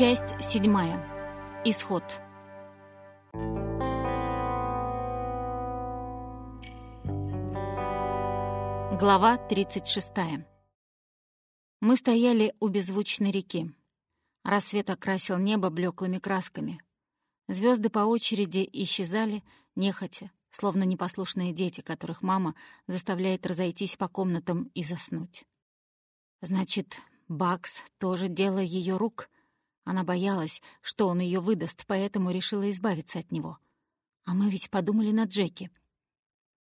Часть седьмая. Исход. Глава 36. Мы стояли у беззвучной реки. Рассвет окрасил небо блеклыми красками. Звезды по очереди исчезали, нехотя, словно непослушные дети, которых мама заставляет разойтись по комнатам и заснуть. Значит, Бакс тоже дело ее рук. Она боялась, что он ее выдаст, поэтому решила избавиться от него. А мы ведь подумали на Джеки.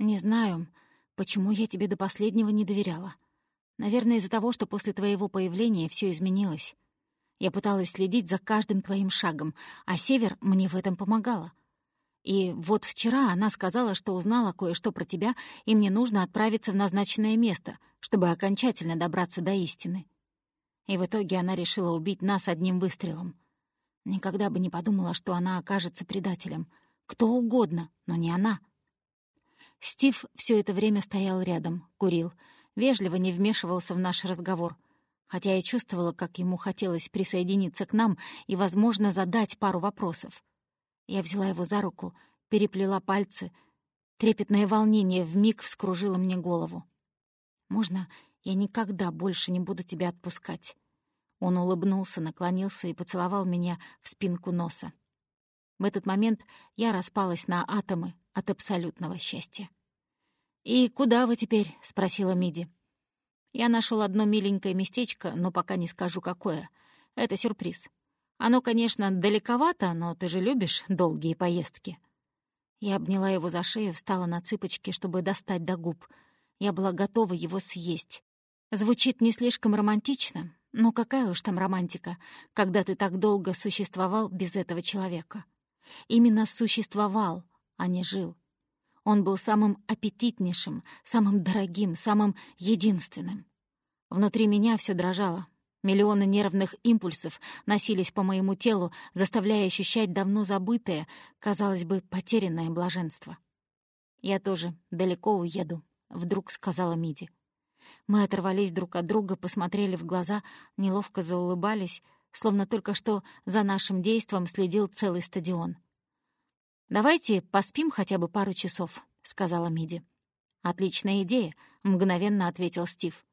Не знаю, почему я тебе до последнего не доверяла. Наверное, из-за того, что после твоего появления все изменилось. Я пыталась следить за каждым твоим шагом, а Север мне в этом помогала. И вот вчера она сказала, что узнала кое-что про тебя, и мне нужно отправиться в назначенное место, чтобы окончательно добраться до истины. И в итоге она решила убить нас одним выстрелом. Никогда бы не подумала, что она окажется предателем. Кто угодно, но не она. Стив все это время стоял рядом, курил, вежливо не вмешивался в наш разговор, хотя я чувствовала, как ему хотелось присоединиться к нам и, возможно, задать пару вопросов. Я взяла его за руку, переплела пальцы. Трепетное волнение вмиг вскружило мне голову. «Можно я никогда больше не буду тебя отпускать?» Он улыбнулся, наклонился и поцеловал меня в спинку носа. В этот момент я распалась на атомы от абсолютного счастья. «И куда вы теперь?» — спросила Миди. «Я нашел одно миленькое местечко, но пока не скажу, какое. Это сюрприз. Оно, конечно, далековато, но ты же любишь долгие поездки». Я обняла его за шею, встала на цыпочки, чтобы достать до губ. Я была готова его съесть. Звучит не слишком романтично, но какая уж там романтика, когда ты так долго существовал без этого человека. Именно существовал, а не жил. Он был самым аппетитнейшим, самым дорогим, самым единственным. Внутри меня все дрожало. Миллионы нервных импульсов носились по моему телу, заставляя ощущать давно забытое, казалось бы, потерянное блаженство. «Я тоже далеко уеду», — вдруг сказала Миди. Мы оторвались друг от друга, посмотрели в глаза, неловко заулыбались, словно только что за нашим действом следил целый стадион. «Давайте поспим хотя бы пару часов», — сказала Миди. «Отличная идея», — мгновенно ответил Стив.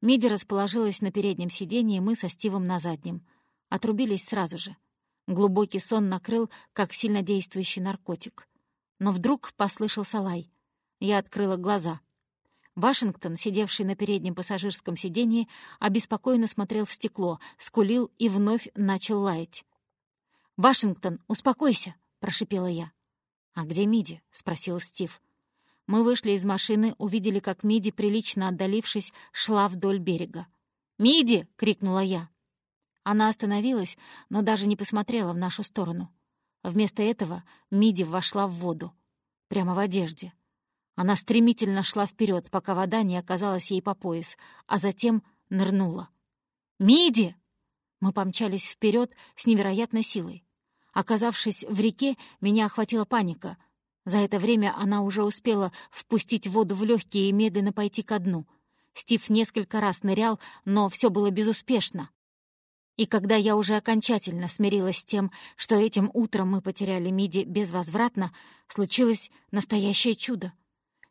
Миди расположилась на переднем сиденье, мы со Стивом на заднем. Отрубились сразу же. Глубокий сон накрыл, как сильнодействующий наркотик. Но вдруг послышался лай. Я открыла глаза. Вашингтон, сидевший на переднем пассажирском сиденье, обеспокоенно смотрел в стекло, скулил и вновь начал лаять. «Вашингтон, успокойся!» — прошипела я. «А где Миди?» — спросил Стив. Мы вышли из машины, увидели, как Миди, прилично отдалившись, шла вдоль берега. «Миди!» — крикнула я. Она остановилась, но даже не посмотрела в нашу сторону. Вместо этого Миди вошла в воду. Прямо в одежде. Она стремительно шла вперед, пока вода не оказалась ей по пояс, а затем нырнула. «Миди!» Мы помчались вперед с невероятной силой. Оказавшись в реке, меня охватила паника — за это время она уже успела впустить воду в легкие и медленно пойти ко дну. Стив несколько раз нырял, но все было безуспешно. И когда я уже окончательно смирилась с тем, что этим утром мы потеряли Миди безвозвратно, случилось настоящее чудо.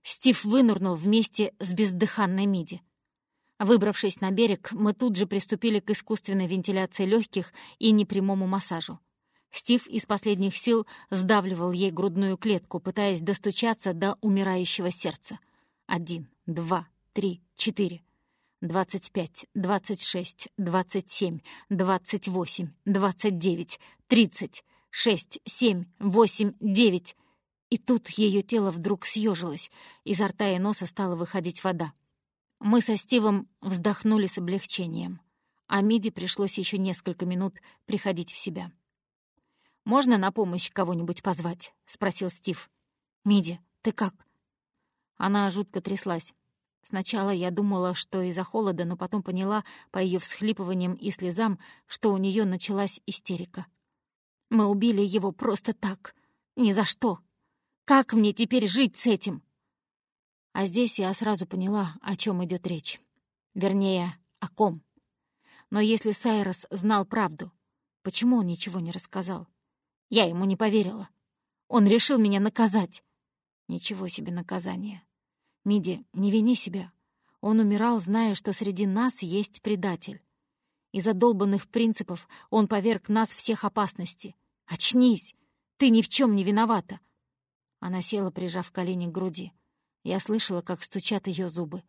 Стив вынырнул вместе с бездыханной Миди. Выбравшись на берег, мы тут же приступили к искусственной вентиляции легких и непрямому массажу. Стив из последних сил сдавливал ей грудную клетку, пытаясь достучаться до умирающего сердца. Один, два, три, четыре. Двадцать пять, двадцать шесть, двадцать семь, двадцать восемь, двадцать девять, тридцать, шесть, семь, восемь, девять. И тут ее тело вдруг съежилось, изо рта и носа стала выходить вода. Мы со Стивом вздохнули с облегчением, а Миди пришлось еще несколько минут приходить в себя. «Можно на помощь кого-нибудь позвать?» — спросил Стив. «Миди, ты как?» Она жутко тряслась. Сначала я думала, что из-за холода, но потом поняла по ее всхлипываниям и слезам, что у нее началась истерика. «Мы убили его просто так. Ни за что. Как мне теперь жить с этим?» А здесь я сразу поняла, о чем идет речь. Вернее, о ком. Но если Сайрос знал правду, почему он ничего не рассказал? Я ему не поверила. Он решил меня наказать. Ничего себе наказание. Миди, не вини себя. Он умирал, зная, что среди нас есть предатель. Из-за долбанных принципов он поверг нас всех опасности. Очнись! Ты ни в чем не виновата!» Она села, прижав колени к груди. Я слышала, как стучат ее зубы.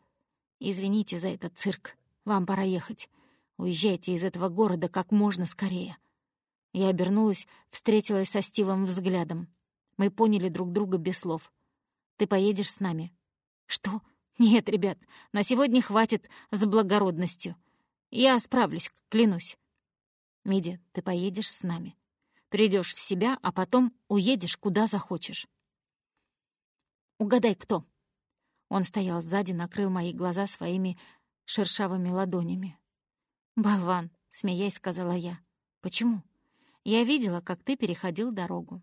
«Извините за этот цирк. Вам пора ехать. Уезжайте из этого города как можно скорее». Я обернулась, встретилась со Стивом взглядом. Мы поняли друг друга без слов. «Ты поедешь с нами?» «Что? Нет, ребят, на сегодня хватит с благородностью. Я справлюсь, клянусь». «Миди, ты поедешь с нами. Придешь в себя, а потом уедешь куда захочешь». «Угадай, кто?» Он стоял сзади, накрыл мои глаза своими шершавыми ладонями. «Болван», — смеясь, сказала я. «Почему?» «Я видела, как ты переходил дорогу».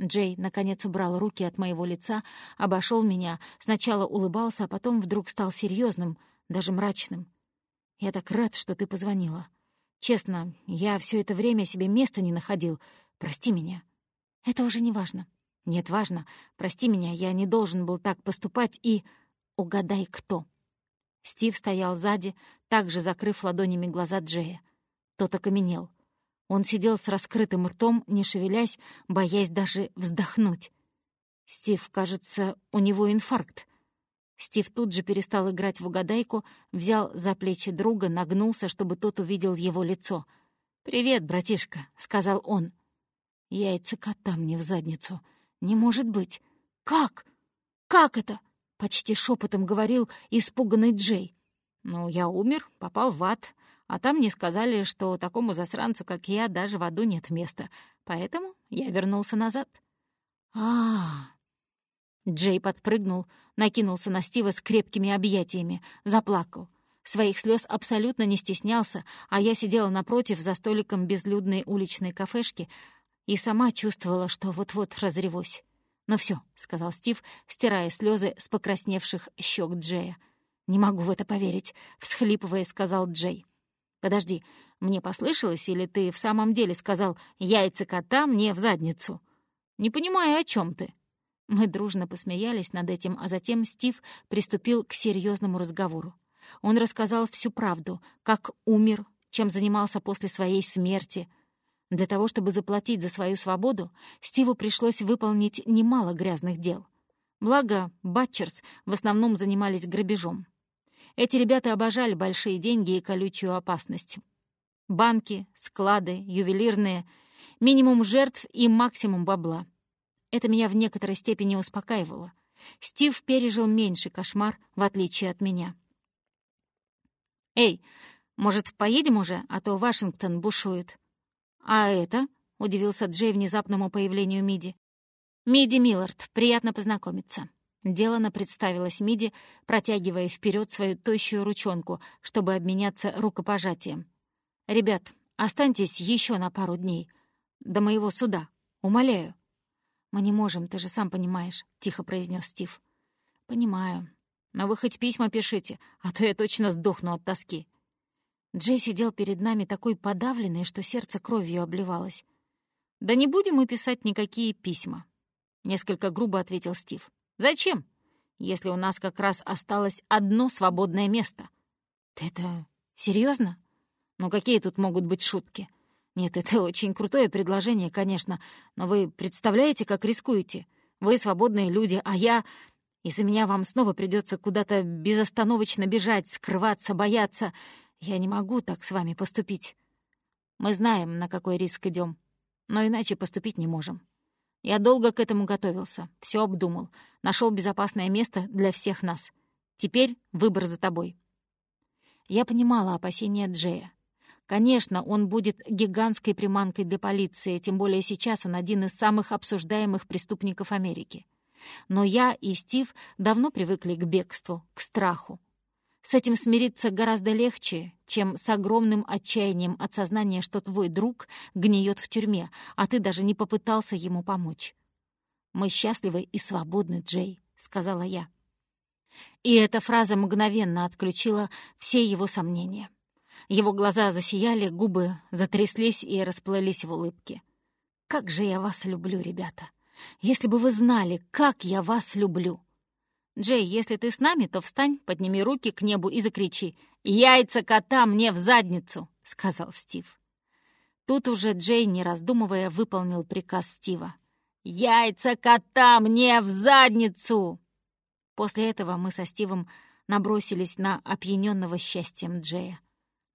Джей, наконец, убрал руки от моего лица, обошел меня, сначала улыбался, а потом вдруг стал серьезным, даже мрачным. «Я так рад, что ты позвонила. Честно, я все это время себе места не находил. Прости меня». «Это уже не важно. «Нет, важно. Прости меня, я не должен был так поступать и...» «Угадай, кто?» Стив стоял сзади, также закрыв ладонями глаза Джея. Тот окаменел. Он сидел с раскрытым ртом, не шевелясь, боясь даже вздохнуть. «Стив, кажется, у него инфаркт». Стив тут же перестал играть в угадайку, взял за плечи друга, нагнулся, чтобы тот увидел его лицо. «Привет, братишка», — сказал он. «Яйца кота мне в задницу», «Не может быть! Как? Как это?» — почти шепотом говорил испуганный Джей. «Ну, я умер, попал в ад, а там мне сказали, что такому засранцу, как я, даже в аду нет места, поэтому я вернулся назад». А, -а, а Джей подпрыгнул, накинулся на Стива с крепкими объятиями, заплакал. Своих слез абсолютно не стеснялся, а я сидела напротив за столиком безлюдной уличной кафешки, и сама чувствовала, что вот-вот разревусь. «Ну все, сказал Стив, стирая слезы с покрасневших щек Джея. «Не могу в это поверить», — всхлипывая, сказал Джей. «Подожди, мне послышалось, или ты в самом деле сказал «яйца кота мне в задницу»?» «Не понимаю, о чем ты». Мы дружно посмеялись над этим, а затем Стив приступил к серьезному разговору. Он рассказал всю правду, как умер, чем занимался после своей смерти, для того, чтобы заплатить за свою свободу, Стиву пришлось выполнить немало грязных дел. Благо, Батчерс в основном занимались грабежом. Эти ребята обожали большие деньги и колючую опасность. Банки, склады, ювелирные, минимум жертв и максимум бабла. Это меня в некоторой степени успокаивало. Стив пережил меньший кошмар, в отличие от меня. «Эй, может, поедем уже, а то Вашингтон бушует?» «А это?» — удивился Джей внезапному появлению Миди. «Миди Миллард, приятно познакомиться». Делано представилась Миди, протягивая вперед свою тощую ручонку, чтобы обменяться рукопожатием. «Ребят, останьтесь еще на пару дней. До моего суда. Умоляю». «Мы не можем, ты же сам понимаешь», — тихо произнес Стив. «Понимаю. Но вы хоть письма пишите, а то я точно сдохну от тоски». Джей сидел перед нами такой подавленный, что сердце кровью обливалось. «Да не будем мы писать никакие письма», — несколько грубо ответил Стив. «Зачем, если у нас как раз осталось одно свободное место?» «Ты это серьезно? Ну какие тут могут быть шутки?» «Нет, это очень крутое предложение, конечно, но вы представляете, как рискуете? Вы свободные люди, а я... Из-за меня вам снова придется куда-то безостановочно бежать, скрываться, бояться. Я не могу так с вами поступить. Мы знаем, на какой риск идем, но иначе поступить не можем. Я долго к этому готовился, все обдумал, нашел безопасное место для всех нас. Теперь выбор за тобой. Я понимала опасения Джея. Конечно, он будет гигантской приманкой для полиции, тем более сейчас он один из самых обсуждаемых преступников Америки. Но я и Стив давно привыкли к бегству, к страху. С этим смириться гораздо легче, чем с огромным отчаянием от сознания, что твой друг гниет в тюрьме, а ты даже не попытался ему помочь. «Мы счастливы и свободны, Джей», — сказала я. И эта фраза мгновенно отключила все его сомнения. Его глаза засияли, губы затряслись и расплылись в улыбке. «Как же я вас люблю, ребята! Если бы вы знали, как я вас люблю!» «Джей, если ты с нами, то встань, подними руки к небу и закричи «Яйца кота мне в задницу!» — сказал Стив. Тут уже Джей, не раздумывая, выполнил приказ Стива. «Яйца кота мне в задницу!» После этого мы со Стивом набросились на опьяненного счастьем Джея.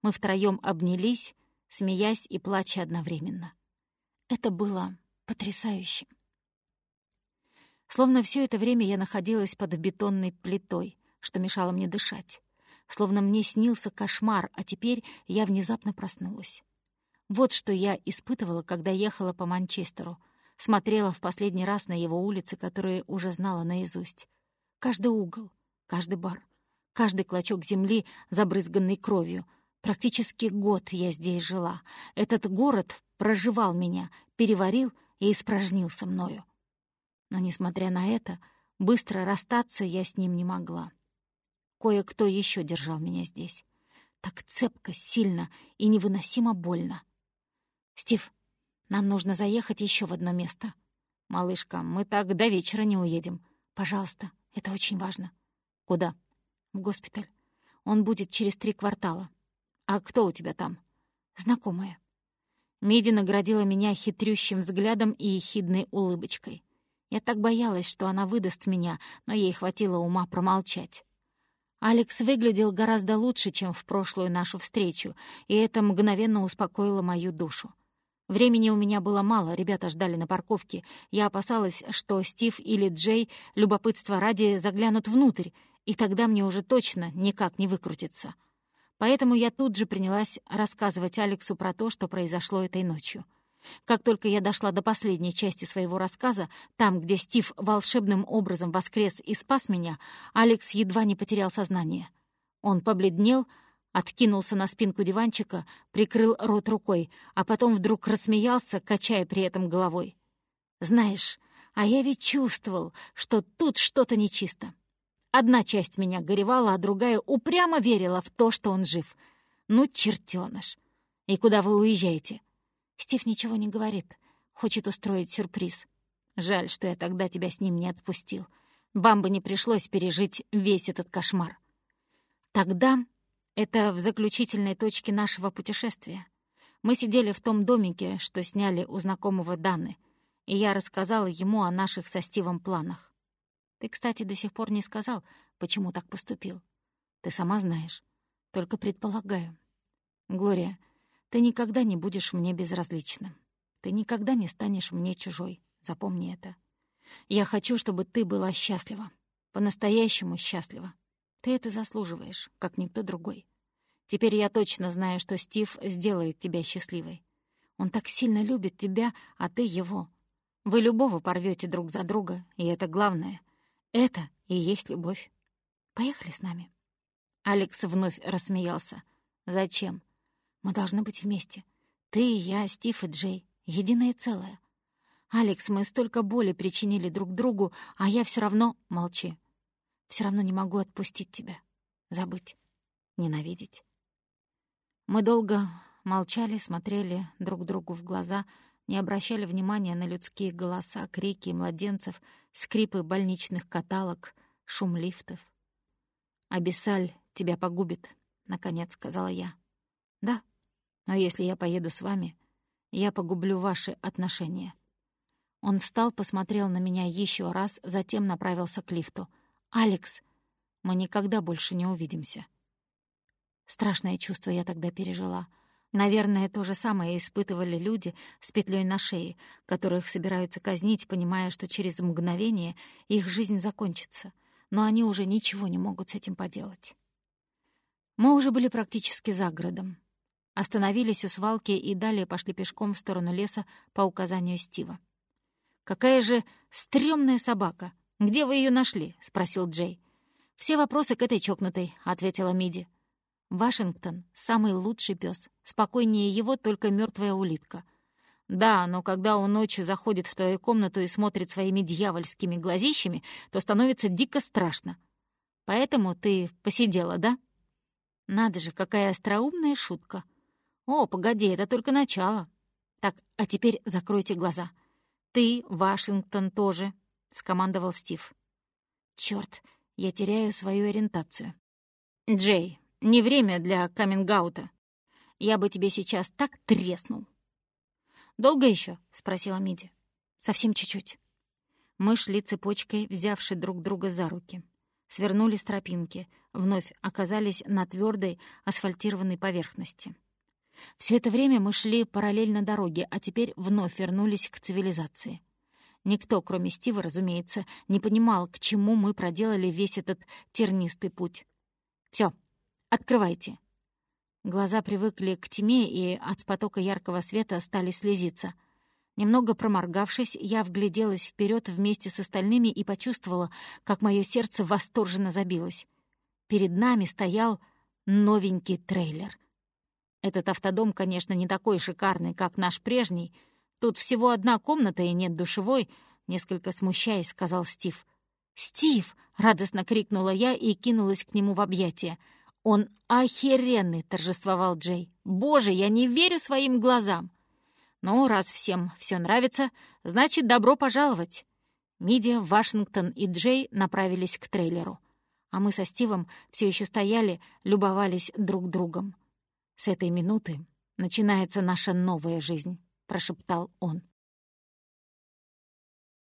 Мы втроем обнялись, смеясь и плача одновременно. Это было потрясающе. Словно все это время я находилась под бетонной плитой, что мешало мне дышать. Словно мне снился кошмар, а теперь я внезапно проснулась. Вот что я испытывала, когда ехала по Манчестеру. Смотрела в последний раз на его улицы, которые уже знала наизусть. Каждый угол, каждый бар, каждый клочок земли, забрызганный кровью. Практически год я здесь жила. Этот город проживал меня, переварил и испражнился мною. Но, несмотря на это, быстро расстаться я с ним не могла. Кое-кто еще держал меня здесь. Так цепко, сильно и невыносимо больно. «Стив, нам нужно заехать еще в одно место. Малышка, мы так до вечера не уедем. Пожалуйста, это очень важно». «Куда?» «В госпиталь. Он будет через три квартала. А кто у тебя там?» «Знакомая». Миди наградила меня хитрющим взглядом и ехидной улыбочкой. Я так боялась, что она выдаст меня, но ей хватило ума промолчать. Алекс выглядел гораздо лучше, чем в прошлую нашу встречу, и это мгновенно успокоило мою душу. Времени у меня было мало, ребята ждали на парковке. Я опасалась, что Стив или Джей, любопытство ради, заглянут внутрь, и тогда мне уже точно никак не выкрутиться. Поэтому я тут же принялась рассказывать Алексу про то, что произошло этой ночью. Как только я дошла до последней части своего рассказа, там, где Стив волшебным образом воскрес и спас меня, Алекс едва не потерял сознание. Он побледнел, откинулся на спинку диванчика, прикрыл рот рукой, а потом вдруг рассмеялся, качая при этом головой. «Знаешь, а я ведь чувствовал, что тут что-то нечисто. Одна часть меня горевала, а другая упрямо верила в то, что он жив. Ну, чертёныш! И куда вы уезжаете?» Стив ничего не говорит. Хочет устроить сюрприз. Жаль, что я тогда тебя с ним не отпустил. Бамбе не пришлось пережить весь этот кошмар. Тогда это в заключительной точке нашего путешествия. Мы сидели в том домике, что сняли у знакомого Даны, и я рассказала ему о наших со Стивом планах. Ты, кстати, до сих пор не сказал, почему так поступил. Ты сама знаешь. Только предполагаю. Глория, ты никогда не будешь мне безразлична. Ты никогда не станешь мне чужой. Запомни это. Я хочу, чтобы ты была счастлива. По-настоящему счастлива. Ты это заслуживаешь, как никто другой. Теперь я точно знаю, что Стив сделает тебя счастливой. Он так сильно любит тебя, а ты его. Вы любого порвете друг за друга, и это главное. Это и есть любовь. Поехали с нами. Алекс вновь рассмеялся. Зачем? Мы должны быть вместе. Ты, я, Стив и Джей. Единое целое. Алекс, мы столько боли причинили друг другу, а я все равно... Молчи. Все равно не могу отпустить тебя. Забыть. Ненавидеть. Мы долго молчали, смотрели друг другу в глаза, не обращали внимания на людские голоса, крики младенцев, скрипы больничных каталог, шум лифтов. «Абиссаль тебя погубит», — наконец сказала я. «Да», но если я поеду с вами, я погублю ваши отношения». Он встал, посмотрел на меня еще раз, затем направился к лифту. «Алекс, мы никогда больше не увидимся». Страшное чувство я тогда пережила. Наверное, то же самое испытывали люди с петлей на шее, которых собираются казнить, понимая, что через мгновение их жизнь закончится, но они уже ничего не могут с этим поделать. Мы уже были практически за городом. Остановились у свалки и далее пошли пешком в сторону леса по указанию Стива. «Какая же стрёмная собака! Где вы ее нашли?» — спросил Джей. «Все вопросы к этой чокнутой», — ответила Миди. «Вашингтон — самый лучший пес. Спокойнее его только мертвая улитка. Да, но когда он ночью заходит в твою комнату и смотрит своими дьявольскими глазищами, то становится дико страшно. Поэтому ты посидела, да?» Надо же, какая остроумная шутка. О, погоди, это только начало. Так, а теперь закройте глаза. Ты, Вашингтон, тоже, — скомандовал Стив. Чёрт, я теряю свою ориентацию. Джей, не время для камингаута. Я бы тебе сейчас так треснул. «Долго еще? спросила Миди. «Совсем чуть-чуть». Мы шли цепочкой, взявши друг друга за руки. Свернули с тропинки, вновь оказались на твердой асфальтированной поверхности. Все это время мы шли параллельно дороге, а теперь вновь вернулись к цивилизации. Никто, кроме Стива, разумеется, не понимал, к чему мы проделали весь этот тернистый путь. Все, открывайте. Глаза привыкли к тьме и от потока яркого света стали слезиться. Немного проморгавшись, я вгляделась вперед вместе с остальными и почувствовала, как мое сердце восторженно забилось. Перед нами стоял новенький трейлер. Этот автодом, конечно, не такой шикарный, как наш прежний. Тут всего одна комната и нет душевой, несколько смущаясь, сказал Стив. «Стив!» — радостно крикнула я и кинулась к нему в объятия — «Он охеренный!» — торжествовал Джей. «Боже, я не верю своим глазам!» «Ну, раз всем все нравится, значит, добро пожаловать!» Миди, Вашингтон и Джей направились к трейлеру. А мы со Стивом все еще стояли, любовались друг другом. «С этой минуты начинается наша новая жизнь», — прошептал он.